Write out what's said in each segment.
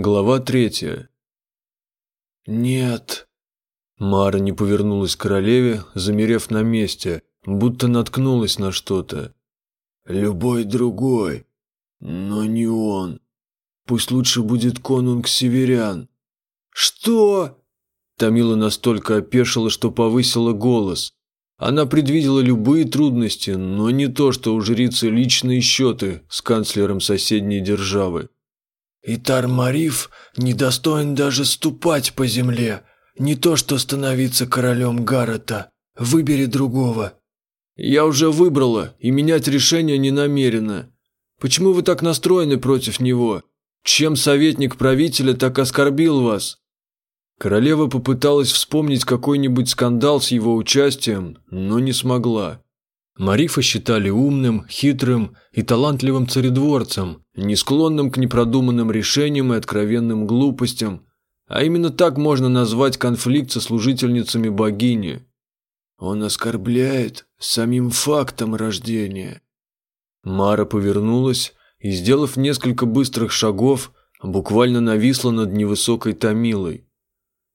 Глава третья. «Нет». Мара не повернулась к королеве, замерев на месте, будто наткнулась на что-то. «Любой другой, но не он. Пусть лучше будет конунг северян». «Что?» Тамила настолько опешила, что повысила голос. Она предвидела любые трудности, но не то, что у жрицы личные счеты с канцлером соседней державы. «Итар Мариф недостоин даже ступать по земле, не то что становиться королем Гаррета. Выбери другого». «Я уже выбрала, и менять решение не намерена. Почему вы так настроены против него? Чем советник правителя так оскорбил вас?» Королева попыталась вспомнить какой-нибудь скандал с его участием, но не смогла. Марифа считали умным, хитрым и талантливым царедворцем, не склонным к непродуманным решениям и откровенным глупостям, а именно так можно назвать конфликт со служительницами богини. Он оскорбляет самим фактом рождения. Мара повернулась и, сделав несколько быстрых шагов, буквально нависла над невысокой Томилой.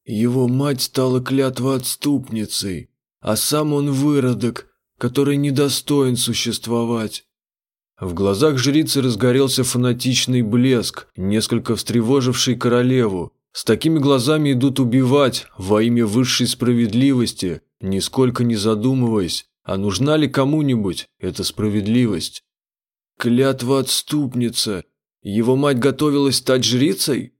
Его мать стала клятвоотступницей, а сам он выродок, который недостоин существовать. В глазах жрицы разгорелся фанатичный блеск, несколько встревоживший королеву. С такими глазами идут убивать во имя высшей справедливости, нисколько не задумываясь, а нужна ли кому-нибудь эта справедливость. Клятва отступница. Его мать готовилась стать жрицей?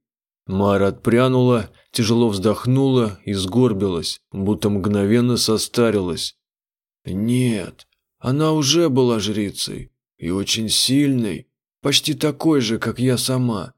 Мара отпрянула тяжело вздохнула и сгорбилась, будто мгновенно состарилась. Нет, она уже была жрицей, и очень сильной, почти такой же, как я сама.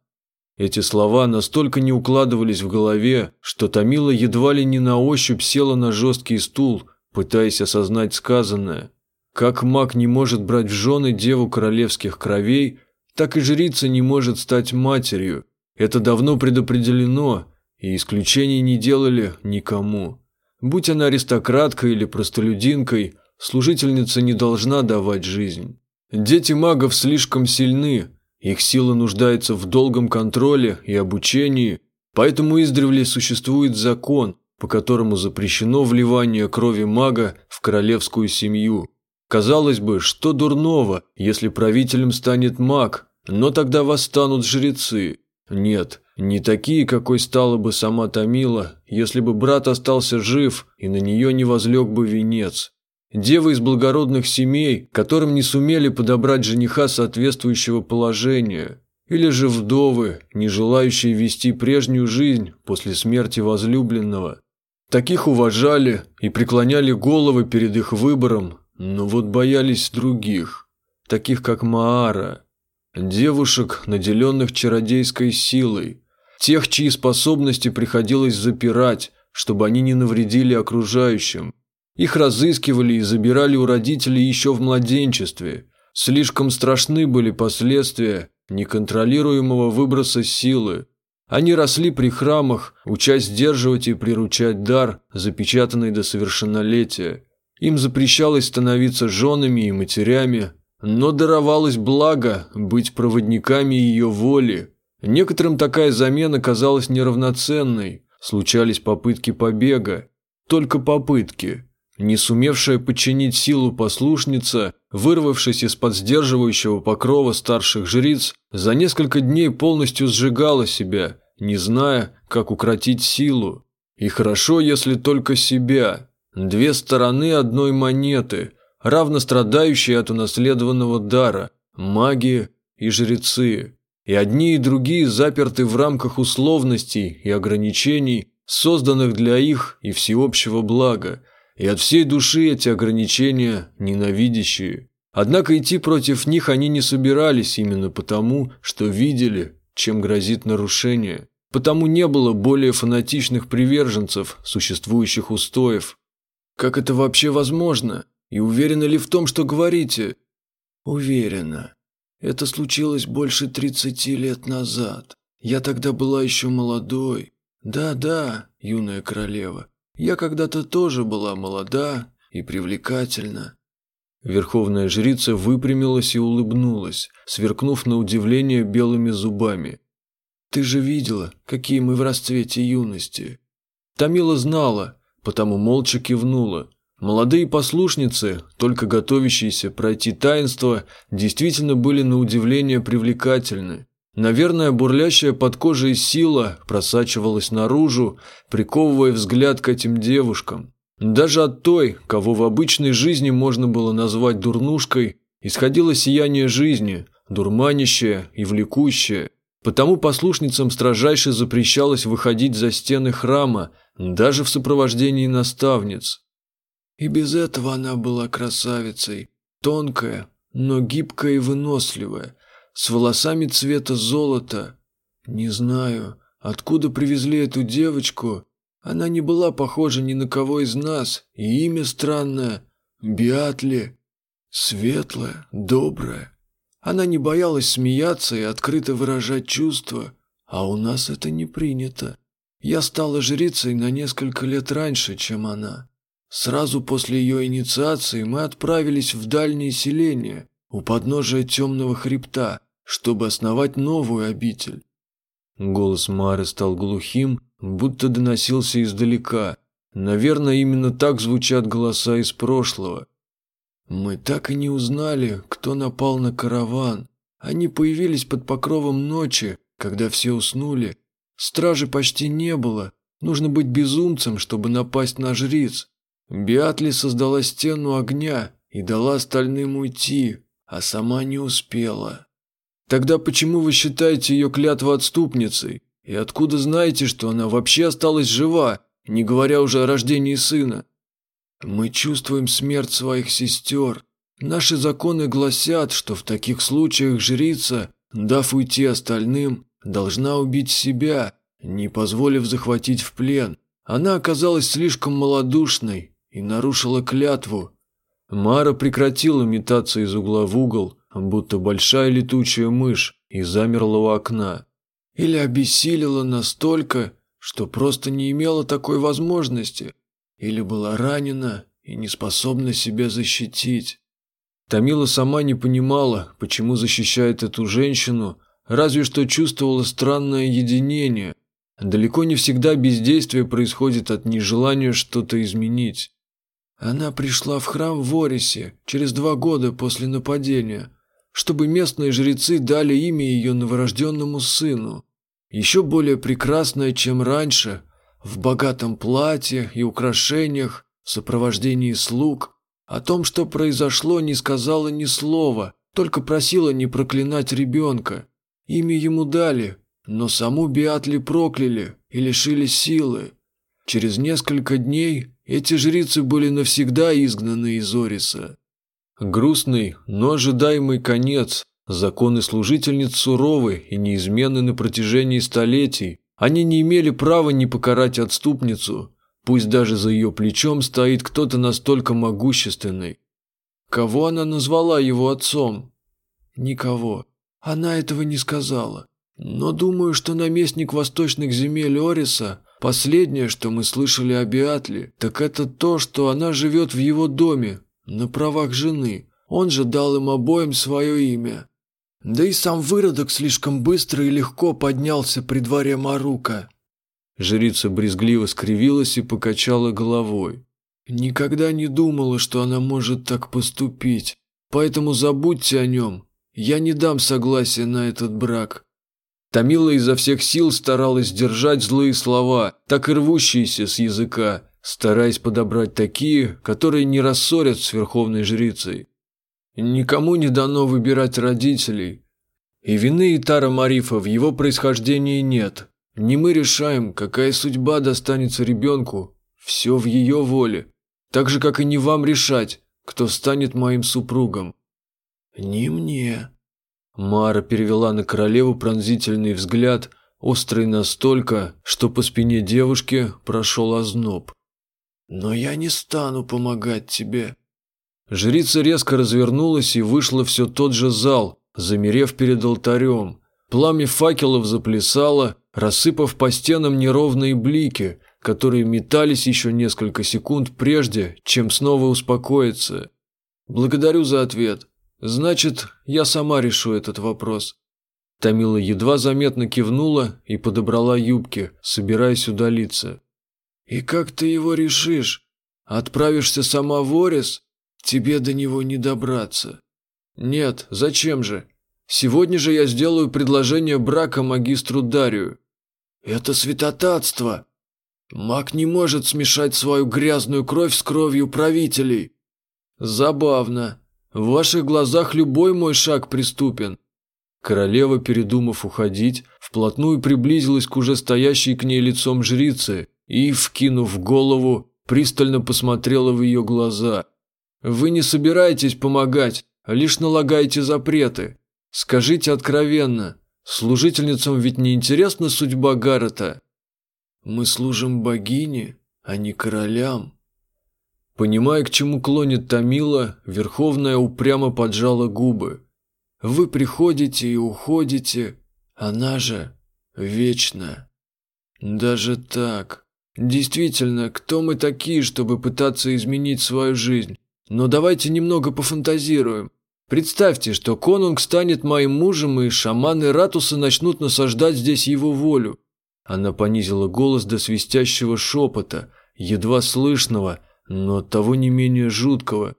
Эти слова настолько не укладывались в голове, что Томила едва ли не на ощупь села на жесткий стул, пытаясь осознать сказанное. Как маг не может брать в жены деву королевских кровей, так и жрица не может стать матерью. Это давно предопределено, и исключений не делали никому. Будь она аристократкой или простолюдинкой, служительница не должна давать жизнь. Дети магов слишком сильны, их сила нуждается в долгом контроле и обучении, поэтому издревле существует закон, по которому запрещено вливание крови мага в королевскую семью. Казалось бы, что дурного, если правителем станет маг, но тогда восстанут жрецы. Нет, не такие, какой стала бы сама Томила, если бы брат остался жив и на нее не возлег бы венец. Девы из благородных семей, которым не сумели подобрать жениха соответствующего положения. Или же вдовы, не желающие вести прежнюю жизнь после смерти возлюбленного. Таких уважали и преклоняли головы перед их выбором, но вот боялись других, таких как Маара. Девушек, наделенных чародейской силой, Тех, чьи способности приходилось запирать, чтобы они не навредили окружающим. Их разыскивали и забирали у родителей еще в младенчестве. Слишком страшны были последствия неконтролируемого выброса силы. Они росли при храмах, учась сдерживать и приручать дар, запечатанный до совершеннолетия. Им запрещалось становиться женами и матерями, но даровалось благо быть проводниками ее воли, Некоторым такая замена казалась неравноценной, случались попытки побега, только попытки. Не сумевшая подчинить силу послушница, вырвавшись из-под сдерживающего покрова старших жриц, за несколько дней полностью сжигала себя, не зная, как укротить силу. И хорошо, если только себя. Две стороны одной монеты, равно страдающие от унаследованного дара, магии и жрецы. И одни и другие заперты в рамках условностей и ограничений, созданных для их и всеобщего блага, и от всей души эти ограничения ненавидящие. Однако идти против них они не собирались именно потому, что видели, чем грозит нарушение. Потому не было более фанатичных приверженцев существующих устоев. Как это вообще возможно? И уверены ли в том, что говорите? Уверена. Это случилось больше тридцати лет назад. Я тогда была еще молодой. Да-да, юная королева, я когда-то тоже была молода и привлекательна. Верховная жрица выпрямилась и улыбнулась, сверкнув на удивление белыми зубами. Ты же видела, какие мы в расцвете юности». Тамила знала, потому молча кивнула. Молодые послушницы, только готовящиеся пройти таинство, действительно были на удивление привлекательны. Наверное, бурлящая под кожей сила просачивалась наружу, приковывая взгляд к этим девушкам. Даже от той, кого в обычной жизни можно было назвать дурнушкой, исходило сияние жизни, дурманящее и влекущее. Потому послушницам строжайше запрещалось выходить за стены храма, даже в сопровождении наставниц. И без этого она была красавицей, тонкая, но гибкая и выносливая, с волосами цвета золота. Не знаю, откуда привезли эту девочку. Она не была похожа ни на кого из нас, и имя странное – Биатли. Светлая, добрая. Она не боялась смеяться и открыто выражать чувства, а у нас это не принято. Я стала жрицей на несколько лет раньше, чем она. Сразу после ее инициации мы отправились в дальние селения, у подножия темного хребта, чтобы основать новую обитель. Голос Мары стал глухим, будто доносился издалека. Наверное, именно так звучат голоса из прошлого. Мы так и не узнали, кто напал на караван. Они появились под покровом ночи, когда все уснули. Стражи почти не было. Нужно быть безумцем, чтобы напасть на жриц. Биатли создала стену огня и дала остальным уйти, а сама не успела. Тогда почему вы считаете ее клятву отступницей? И откуда знаете, что она вообще осталась жива, не говоря уже о рождении сына? Мы чувствуем смерть своих сестер. Наши законы гласят, что в таких случаях жрица, дав уйти остальным, должна убить себя, не позволив захватить в плен. Она оказалась слишком малодушной и нарушила клятву. Мара прекратила метаться из угла в угол, будто большая летучая мышь, и замерла у окна. Или обессилила настолько, что просто не имела такой возможности, или была ранена и не способна себя защитить. Тамила сама не понимала, почему защищает эту женщину, разве что чувствовала странное единение. Далеко не всегда бездействие происходит от нежелания что-то изменить. Она пришла в храм в Орисе через два года после нападения, чтобы местные жрецы дали имя ее новорожденному сыну. Еще более прекрасное, чем раньше, в богатом платье и украшениях, в сопровождении слуг. О том, что произошло, не сказала ни слова, только просила не проклинать ребенка. Имя ему дали, но саму Биатли прокляли и лишили силы. Через несколько дней эти жрицы были навсегда изгнаны из Ориса. Грустный, но ожидаемый конец. Законы служительниц суровы и неизменны на протяжении столетий. Они не имели права не покарать отступницу, пусть даже за ее плечом стоит кто-то настолько могущественный. Кого она назвала его отцом? Никого. Она этого не сказала. Но думаю, что наместник восточных земель Ориса Последнее, что мы слышали о Биатле, так это то, что она живет в его доме, на правах жены. Он же дал им обоим свое имя. Да и сам выродок слишком быстро и легко поднялся при дворе Марука. Жрица брезгливо скривилась и покачала головой. Никогда не думала, что она может так поступить. Поэтому забудьте о нем. Я не дам согласия на этот брак. Тамила изо всех сил старалась держать злые слова, так и рвущиеся с языка, стараясь подобрать такие, которые не рассорят с верховной жрицей. Никому не дано выбирать родителей. И вины Итара Марифа в его происхождении нет. Не мы решаем, какая судьба достанется ребенку. Все в ее воле. Так же, как и не вам решать, кто станет моим супругом. «Не мне», Мара перевела на королеву пронзительный взгляд, острый настолько, что по спине девушки прошел озноб. «Но я не стану помогать тебе». Жрица резко развернулась и вышла все тот же зал, замерев перед алтарем. Пламя факелов заплясало, рассыпав по стенам неровные блики, которые метались еще несколько секунд прежде, чем снова успокоиться. «Благодарю за ответ», Значит, я сама решу этот вопрос. Тамила едва заметно кивнула и подобрала юбки, собираясь удалиться. «И как ты его решишь? Отправишься сама в Орис? Тебе до него не добраться». «Нет, зачем же? Сегодня же я сделаю предложение брака магистру Дарию». «Это святотатство. Маг не может смешать свою грязную кровь с кровью правителей». «Забавно. В ваших глазах любой мой шаг преступен». Королева, передумав уходить, вплотную приблизилась к уже стоящей к ней лицом жрице и, вкинув голову, пристально посмотрела в ее глаза. «Вы не собираетесь помогать, а лишь налагаете запреты. Скажите откровенно, служительницам ведь не интересна судьба Гаррета?» «Мы служим богине, а не королям», Понимая, к чему клонит Томила, Верховная упрямо поджала губы. «Вы приходите и уходите, она же вечна». «Даже так. Действительно, кто мы такие, чтобы пытаться изменить свою жизнь? Но давайте немного пофантазируем. Представьте, что конунг станет моим мужем, и шаманы Ратуса начнут насаждать здесь его волю». Она понизила голос до свистящего шепота, едва слышного, но того не менее жуткого,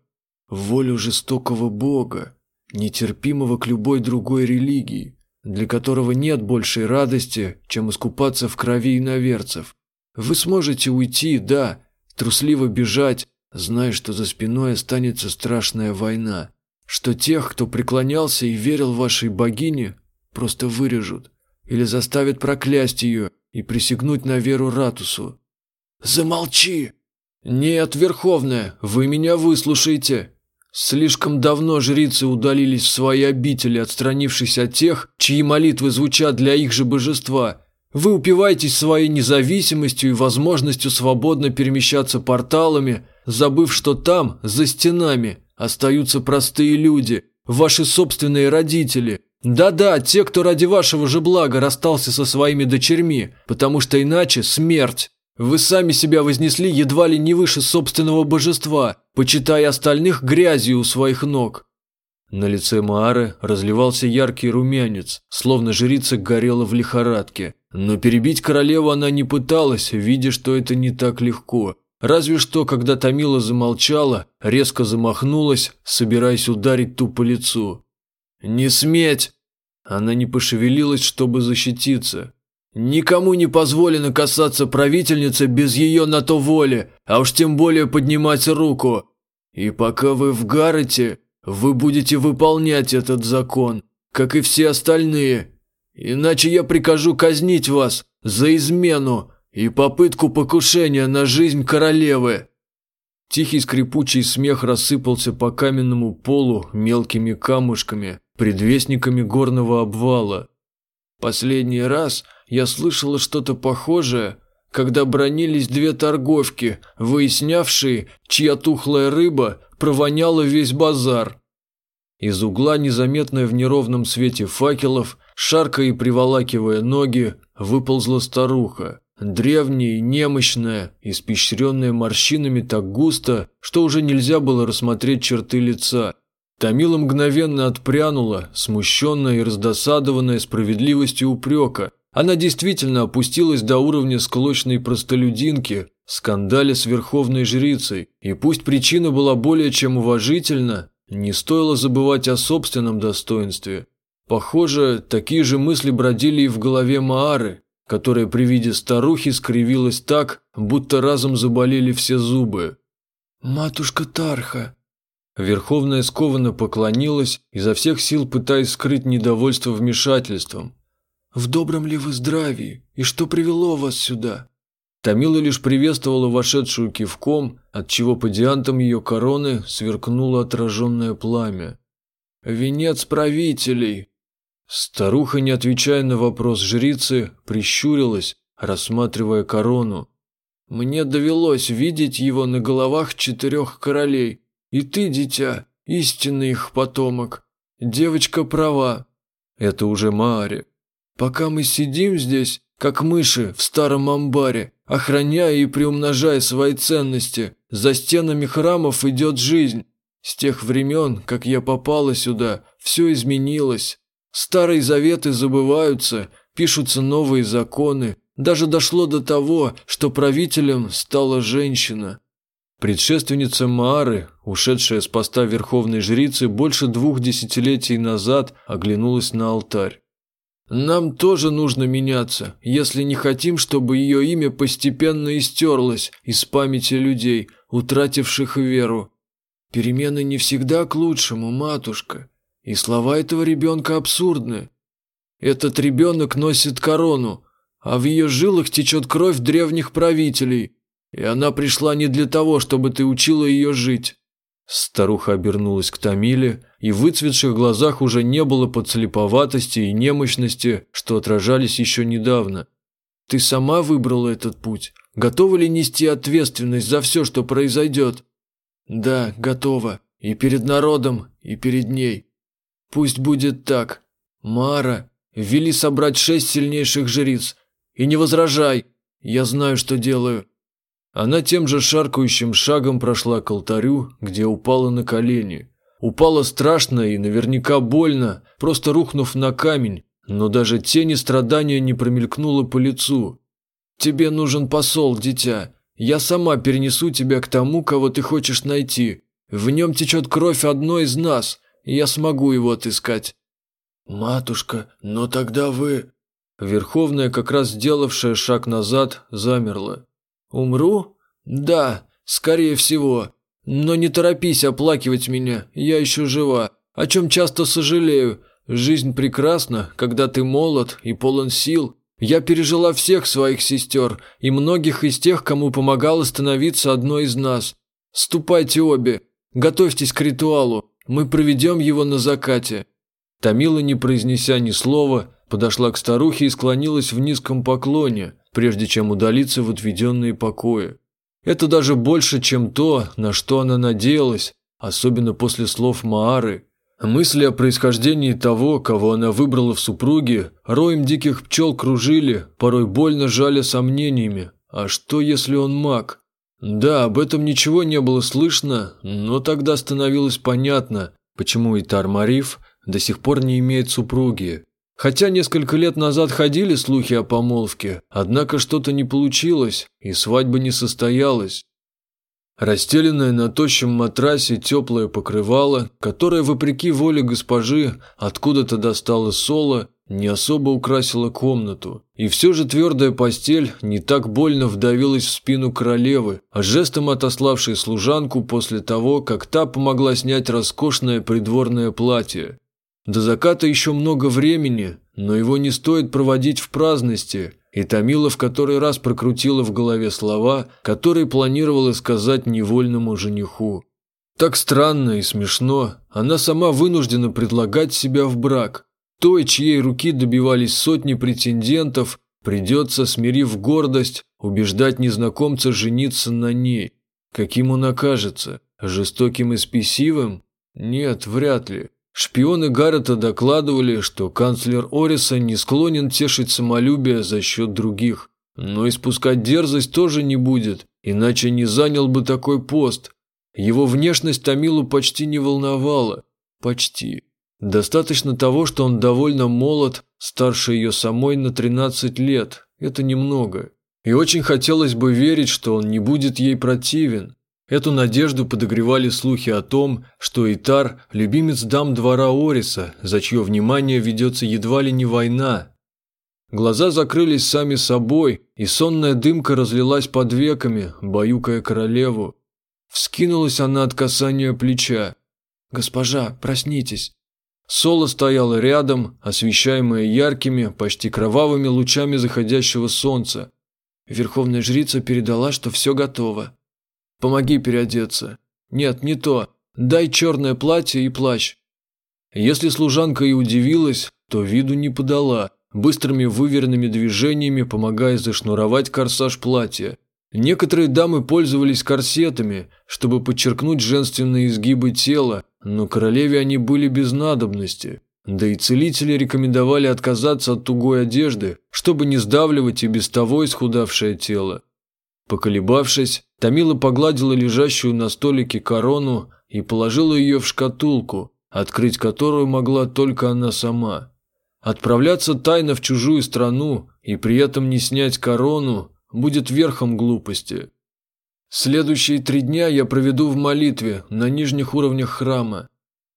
волю жестокого бога, нетерпимого к любой другой религии, для которого нет большей радости, чем искупаться в крови иноверцев. Вы сможете уйти, да, трусливо бежать, зная, что за спиной останется страшная война, что тех, кто преклонялся и верил вашей богине, просто вырежут или заставят проклясть ее и присягнуть на веру Ратусу. «Замолчи!» «Нет, Верховная, вы меня выслушайте. Слишком давно жрицы удалились в свои обители, отстранившись от тех, чьи молитвы звучат для их же божества. Вы упиваетесь своей независимостью и возможностью свободно перемещаться порталами, забыв, что там, за стенами, остаются простые люди, ваши собственные родители. Да-да, те, кто ради вашего же блага расстался со своими дочерьми, потому что иначе смерть. Вы сами себя вознесли едва ли не выше собственного божества, почитая остальных грязью у своих ног. На лице Маары разливался яркий румянец, словно жрица горела в лихорадке. Но перебить королеву она не пыталась, видя, что это не так легко. Разве что, когда Томила замолчала, резко замахнулась, собираясь ударить ту по лицу. «Не сметь!» Она не пошевелилась, чтобы защититься. Никому не позволено касаться правительницы без ее на то воли, а уж тем более поднимать руку. И пока вы в Гаррете, вы будете выполнять этот закон, как и все остальные. Иначе я прикажу казнить вас за измену и попытку покушения на жизнь королевы». Тихий скрипучий смех рассыпался по каменному полу мелкими камушками, предвестниками горного обвала. Последний раз – я слышала что-то похожее, когда бронились две торговки, выяснявшие, чья тухлая рыба провоняла весь базар. Из угла, незаметная в неровном свете факелов, шаркая и приволакивая ноги, выползла старуха. Древняя и немощная, испещренная морщинами так густо, что уже нельзя было рассмотреть черты лица. Томила мгновенно отпрянула, смущенная и раздосадованная справедливостью упрека, она действительно опустилась до уровня склочной простолюдинки, скандале с верховной жрицей, и пусть причина была более чем уважительна, не стоило забывать о собственном достоинстве. Похоже, такие же мысли бродили и в голове Маары, которая при виде старухи скривилась так, будто разом заболели все зубы. «Матушка Тарха!» Верховная скованно поклонилась, изо всех сил пытаясь скрыть недовольство вмешательством. В добром ли вы здравии? И что привело вас сюда?» Тамила лишь приветствовала вошедшую кивком, отчего по диантам ее короны сверкнуло отраженное пламя. «Венец правителей!» Старуха, не отвечая на вопрос жрицы, прищурилась, рассматривая корону. «Мне довелось видеть его на головах четырех королей. И ты, дитя, истинный их потомок. Девочка права. Это уже Маари. Пока мы сидим здесь, как мыши в старом амбаре, охраняя и приумножая свои ценности, за стенами храмов идет жизнь. С тех времен, как я попала сюда, все изменилось. Старые заветы забываются, пишутся новые законы. Даже дошло до того, что правителем стала женщина. Предшественница Маары, ушедшая с поста верховной жрицы больше двух десятилетий назад, оглянулась на алтарь. «Нам тоже нужно меняться, если не хотим, чтобы ее имя постепенно истерлось из памяти людей, утративших веру. Перемены не всегда к лучшему, матушка, и слова этого ребенка абсурдны. Этот ребенок носит корону, а в ее жилах течет кровь древних правителей, и она пришла не для того, чтобы ты учила ее жить». Старуха обернулась к Томиле, и в выцветших глазах уже не было подслеповатости и немощности, что отражались еще недавно. «Ты сама выбрала этот путь? Готова ли нести ответственность за все, что произойдет?» «Да, готова. И перед народом, и перед ней. Пусть будет так. Мара, ввели собрать шесть сильнейших жриц. И не возражай, я знаю, что делаю». Она тем же шаркающим шагом прошла к алтарю, где упала на колени. Упала страшно и наверняка больно, просто рухнув на камень, но даже тени страдания не промелькнуло по лицу. «Тебе нужен посол, дитя. Я сама перенесу тебя к тому, кого ты хочешь найти. В нем течет кровь одной из нас, и я смогу его отыскать». «Матушка, но тогда вы...» Верховная, как раз сделавшая шаг назад, замерла. «Умру? Да, скорее всего. Но не торопись оплакивать меня, я еще жива, о чем часто сожалею. Жизнь прекрасна, когда ты молод и полон сил. Я пережила всех своих сестер и многих из тех, кому помогала становиться одной из нас. Ступайте обе, готовьтесь к ритуалу, мы проведем его на закате». Тамила, не произнеся ни слова, подошла к старухе и склонилась в низком поклоне, прежде чем удалиться в отведенные покои. Это даже больше, чем то, на что она надеялась, особенно после слов Маары. Мысли о происхождении того, кого она выбрала в супруге, роем диких пчел кружили, порой больно жали сомнениями. А что, если он маг? Да, об этом ничего не было слышно, но тогда становилось понятно, почему Итар Мариф до сих пор не имеет супруги. Хотя несколько лет назад ходили слухи о помолвке, однако что-то не получилось, и свадьба не состоялась. Расстеленное на тощем матрасе теплое покрывало, которое, вопреки воле госпожи, откуда-то достало соло, не особо украсило комнату. И все же твердая постель не так больно вдавилась в спину королевы, а жестом отославшей служанку после того, как та помогла снять роскошное придворное платье. До заката еще много времени, но его не стоит проводить в праздности, и Томила в который раз прокрутила в голове слова, которые планировала сказать невольному жениху. Так странно и смешно, она сама вынуждена предлагать себя в брак. Той, чьей руки добивались сотни претендентов, придется, смирив гордость, убеждать незнакомца жениться на ней. Каким он окажется? Жестоким и спесивым? Нет, вряд ли. Шпионы Гаррета докладывали, что канцлер Ориса не склонен тешить самолюбие за счет других, но испускать дерзость тоже не будет, иначе не занял бы такой пост. Его внешность Томилу почти не волновала. Почти. Достаточно того, что он довольно молод, старше ее самой на 13 лет. Это немного. И очень хотелось бы верить, что он не будет ей противен. Эту надежду подогревали слухи о том, что Итар – любимец дам двора Ориса, за чье внимание ведется едва ли не война. Глаза закрылись сами собой, и сонная дымка разлилась под веками, баюкая королеву. Вскинулась она от касания плеча. «Госпожа, проснитесь!» Соло стояла рядом, освещаемая яркими, почти кровавыми лучами заходящего солнца. Верховная жрица передала, что все готово. Помоги переодеться. Нет, не то. Дай черное платье и плащ. Если служанка и удивилась, то виду не подала, быстрыми выверенными движениями помогая зашнуровать корсаж платья. Некоторые дамы пользовались корсетами, чтобы подчеркнуть женственные изгибы тела, но королеве они были без надобности. Да и целители рекомендовали отказаться от тугой одежды, чтобы не сдавливать и без того исхудавшее тело. Поколебавшись, Томила погладила лежащую на столике корону и положила ее в шкатулку, открыть которую могла только она сама. Отправляться тайно в чужую страну и при этом не снять корону будет верхом глупости. Следующие три дня я проведу в молитве на нижних уровнях храма.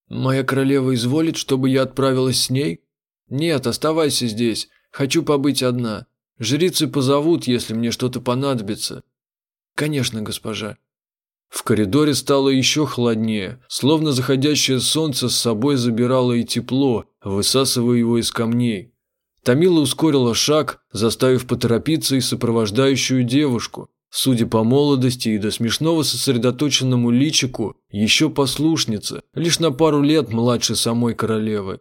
Моя королева изволит, чтобы я отправилась с ней? Нет, оставайся здесь. Хочу побыть одна. Жрицы позовут, если мне что-то понадобится. Конечно, госпожа. В коридоре стало еще холоднее, словно заходящее солнце с собой забирало и тепло, высасывая его из камней. Тамила ускорила шаг, заставив поторопиться и сопровождающую девушку. Судя по молодости и до смешного сосредоточенному личику, еще послушница, лишь на пару лет младше самой королевы.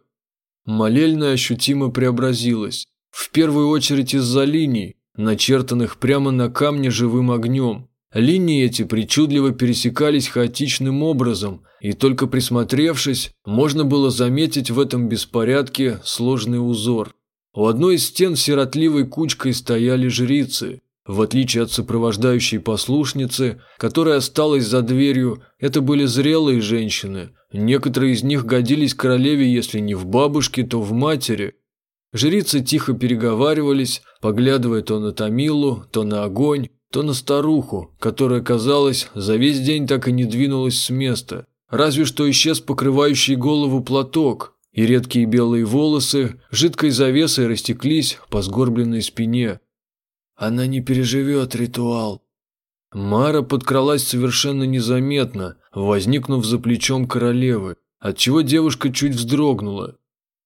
Молельная ощутимо преобразилась, в первую очередь из-за линий, начертанных прямо на камне живым огнем. Линии эти причудливо пересекались хаотичным образом, и только присмотревшись, можно было заметить в этом беспорядке сложный узор. У одной из стен сиротливой кучкой стояли жрицы, в отличие от сопровождающей послушницы, которая осталась за дверью, это были зрелые женщины. Некоторые из них годились королеве, если не в бабушке, то в матери. Жрицы тихо переговаривались, поглядывая то на Тамилу, то на огонь, то на старуху, которая, казалось, за весь день так и не двинулась с места. Разве что исчез покрывающий голову платок, и редкие белые волосы жидкой завесой растеклись по сгорбленной спине. Она не переживет ритуал. Мара подкралась совершенно незаметно, возникнув за плечом королевы, отчего девушка чуть вздрогнула.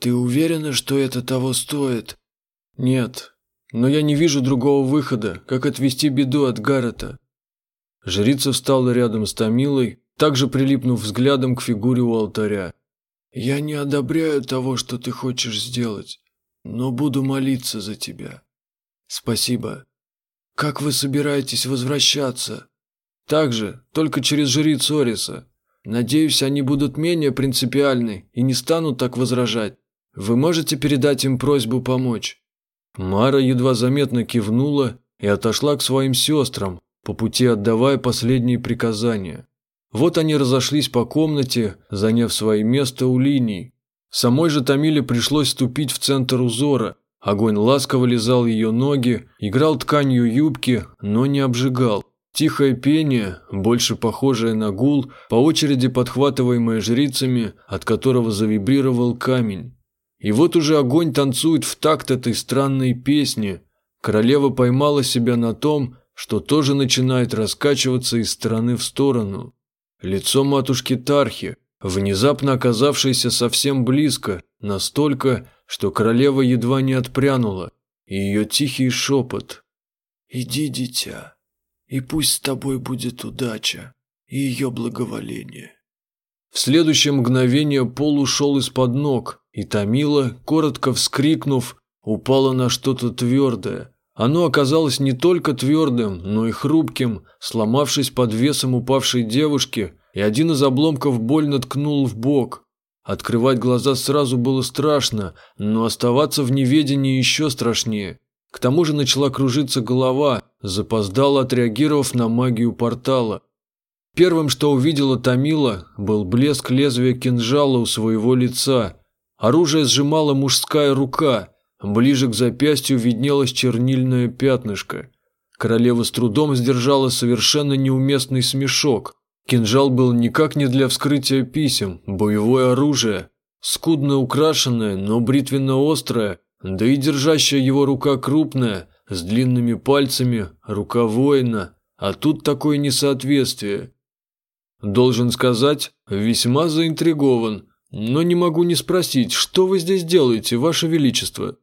«Ты уверена, что это того стоит?» «Нет, но я не вижу другого выхода, как отвести беду от Гаррета». Жрица встала рядом с Томилой, также прилипнув взглядом к фигуре у алтаря. «Я не одобряю того, что ты хочешь сделать, но буду молиться за тебя». «Спасибо. Как вы собираетесь возвращаться?» «Так же, только через жриц Ориса. Надеюсь, они будут менее принципиальны и не станут так возражать. Вы можете передать им просьбу помочь?» Мара едва заметно кивнула и отошла к своим сестрам, по пути отдавая последние приказания. Вот они разошлись по комнате, заняв свои места у линий. Самой же Томиле пришлось ступить в центр узора, Огонь ласково лизал ее ноги, играл тканью юбки, но не обжигал. Тихое пение, больше похожее на гул, по очереди подхватываемое жрицами, от которого завибрировал камень. И вот уже огонь танцует в такт этой странной песни. Королева поймала себя на том, что тоже начинает раскачиваться из стороны в сторону. Лицо матушки Тархи, внезапно оказавшееся совсем близко, настолько, что королева едва не отпрянула, и ее тихий шепот. «Иди, дитя, и пусть с тобой будет удача и ее благоволение». В следующее мгновение пол ушел из-под ног, и Томила, коротко вскрикнув, упала на что-то твердое. Оно оказалось не только твердым, но и хрупким, сломавшись под весом упавшей девушки, и один из обломков больно ткнул в бок. Открывать глаза сразу было страшно, но оставаться в неведении еще страшнее. К тому же начала кружиться голова, запоздала отреагировав на магию портала. Первым, что увидела Тамила, был блеск лезвия кинжала у своего лица. Оружие сжимала мужская рука. Ближе к запястью виднелось чернильное пятнышко. Королева с трудом сдержала совершенно неуместный смешок. Кинжал был никак не для вскрытия писем, боевое оружие, скудно украшенное, но бритвенно-острое, да и держащая его рука крупная, с длинными пальцами, рука воина, а тут такое несоответствие. Должен сказать, весьма заинтригован, но не могу не спросить, что вы здесь делаете, ваше величество?